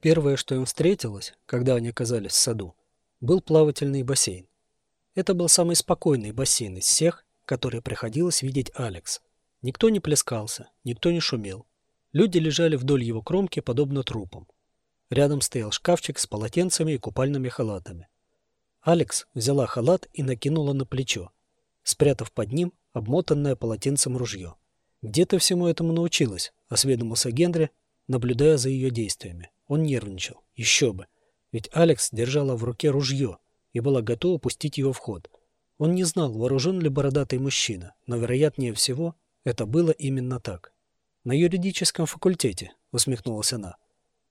Первое, что им встретилось, когда они оказались в саду, был плавательный бассейн. Это был самый спокойный бассейн из всех, которые приходилось видеть Алекс. Никто не плескался, никто не шумел. Люди лежали вдоль его кромки, подобно трупам. Рядом стоял шкафчик с полотенцами и купальными халатами. Алекс взяла халат и накинула на плечо, спрятав под ним обмотанное полотенцем ружье. «Где ты всему этому научилась?» – осведомился Генри, наблюдая за ее действиями. Он нервничал. Еще бы. Ведь Алекс держала в руке ружье и была готова пустить его в ход. Он не знал, вооружен ли бородатый мужчина, но, вероятнее всего, это было именно так. «На юридическом факультете», — усмехнулась она.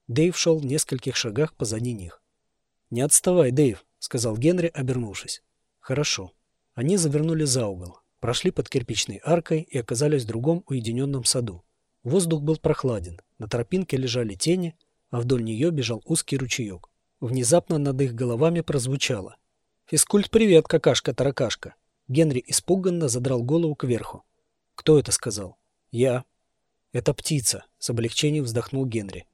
Дэйв шел в нескольких шагах позади них. «Не отставай, Дэйв», — сказал Генри, обернувшись. «Хорошо». Они завернули за угол, прошли под кирпичной аркой и оказались в другом уединенном саду. Воздух был прохладен, на тропинке лежали тени, а вдоль нее бежал узкий ручеек. Внезапно над их головами прозвучало. «Физкульт, привет, какашка-таракашка!» Генри испуганно задрал голову кверху. «Кто это сказал?» «Я». «Это птица», — с облегчением вздохнул Генри.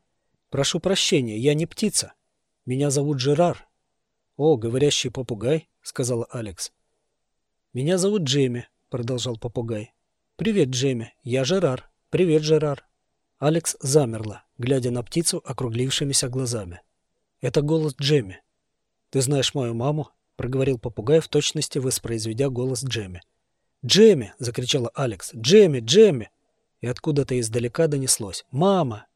«Прошу прощения, я не птица. Меня зовут Жерар». «О, говорящий попугай», — сказала Алекс. «Меня зовут Джейми», — продолжал попугай. «Привет, Джейми, я Жерар. Привет, Жерар». Алекс замерла, глядя на птицу округлившимися глазами. «Это голос Джемми. Ты знаешь мою маму?» — проговорил попугай в точности, воспроизведя голос Джемми. «Джемми!» — закричала Алекс. «Джемми! Джемми!» И откуда-то издалека донеслось. «Мама!»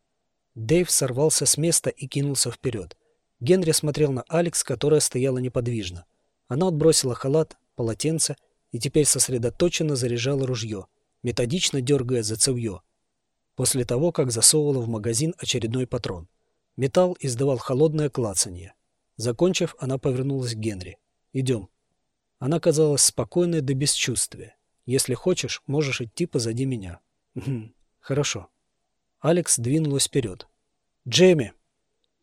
Дэйв сорвался с места и кинулся вперед. Генри смотрел на Алекс, которая стояла неподвижно. Она отбросила халат, полотенце и теперь сосредоточенно заряжала ружье, методично дергая за цевье, после того, как засовывала в магазин очередной патрон. Металл издавал холодное клацанье. Закончив, она повернулась к Генри. «Идем». Она казалась спокойной до бесчувствия. «Если хочешь, можешь идти позади меня». «Хорошо». Алекс двинулась вперед. «Джейми!»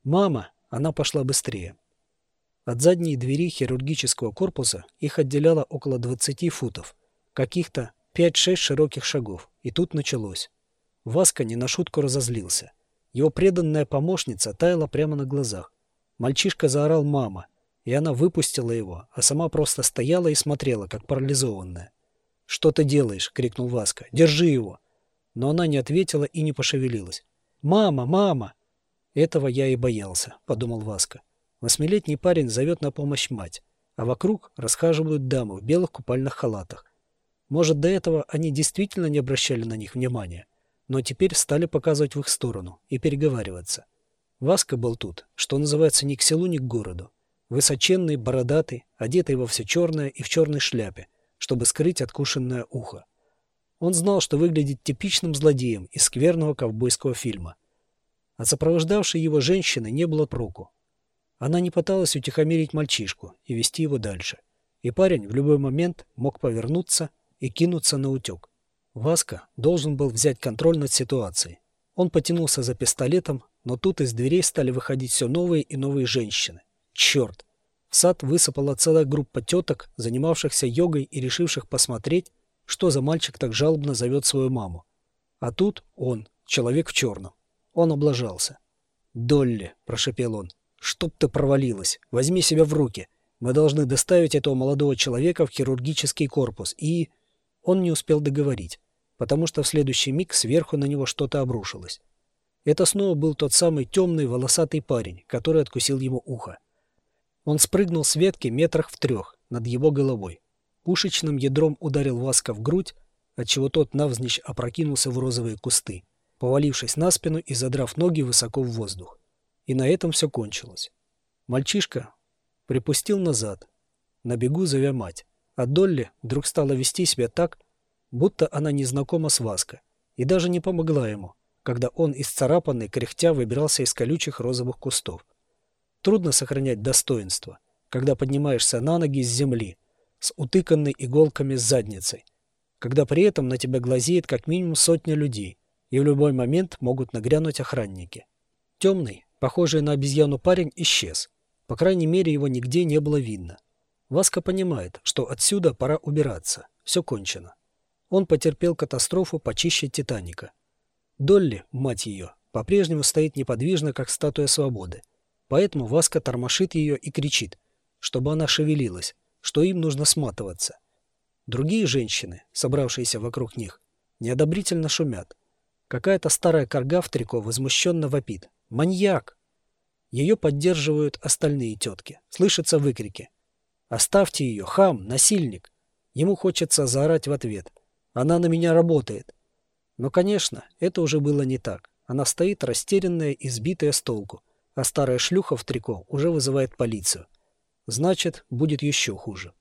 «Мама!» Она пошла быстрее. От задней двери хирургического корпуса их отделяло около 20 футов, каких-то 5-6 широких шагов, и тут началось. Васка не на шутку разозлился. Его преданная помощница таяла прямо на глазах. Мальчишка заорал «мама», и она выпустила его, а сама просто стояла и смотрела, как парализованная. «Что ты делаешь?» — крикнул Васка. «Держи его!» Но она не ответила и не пошевелилась. «Мама! Мама!» «Этого я и боялся», — подумал Васка. Восьмилетний парень зовет на помощь мать, а вокруг расхаживают дамы в белых купальных халатах. Может, до этого они действительно не обращали на них внимания но теперь стали показывать в их сторону и переговариваться. Васка был тут, что называется, ни к селу, ни к городу. Высоченный, бородатый, одетый во все черное и в черной шляпе, чтобы скрыть откушенное ухо. Он знал, что выглядит типичным злодеем из скверного ковбойского фильма. От сопровождавшей его женщины не было проку. Она не пыталась утихомирить мальчишку и вести его дальше. И парень в любой момент мог повернуться и кинуться на утек. Васка должен был взять контроль над ситуацией. Он потянулся за пистолетом, но тут из дверей стали выходить все новые и новые женщины. Черт! В сад высыпала целая группа теток, занимавшихся йогой и решивших посмотреть, что за мальчик так жалобно зовет свою маму. А тут он, человек в черном. Он облажался. «Долли», — прошепел он, — «чтоб ты провалилась, возьми себя в руки. Мы должны доставить этого молодого человека в хирургический корпус и...» Он не успел договорить потому что в следующий миг сверху на него что-то обрушилось. Это снова был тот самый темный волосатый парень, который откусил ему ухо. Он спрыгнул с ветки метрах в трех над его головой. Пушечным ядром ударил Васка в грудь, отчего тот навзничь опрокинулся в розовые кусты, повалившись на спину и задрав ноги высоко в воздух. И на этом все кончилось. Мальчишка припустил назад, на бегу зовя мать, а Долли вдруг стала вести себя так, будто она не знакома с Васко, и даже не помогла ему, когда он исцарапанный, кряхтя, выбирался из колючих розовых кустов. Трудно сохранять достоинство, когда поднимаешься на ноги с земли, с утыканной иголками задницей, когда при этом на тебя глазеет как минимум сотня людей, и в любой момент могут нагрянуть охранники. Темный, похожий на обезьяну парень, исчез. По крайней мере, его нигде не было видно. Васка понимает, что отсюда пора убираться. Все кончено. Он потерпел катастрофу почище Титаника. Долли, мать ее, по-прежнему стоит неподвижно, как статуя свободы. Поэтому Васка тормошит ее и кричит, чтобы она шевелилась, что им нужно сматываться. Другие женщины, собравшиеся вокруг них, неодобрительно шумят. Какая-то старая корга в трико возмущенно вопит. «Маньяк!» Ее поддерживают остальные тетки. Слышатся выкрики. «Оставьте ее! Хам! Насильник!» Ему хочется заорать в ответ. «Она на меня работает!» Но, конечно, это уже было не так. Она стоит растерянная и сбитая с толку, а старая шлюха в трико уже вызывает полицию. Значит, будет еще хуже.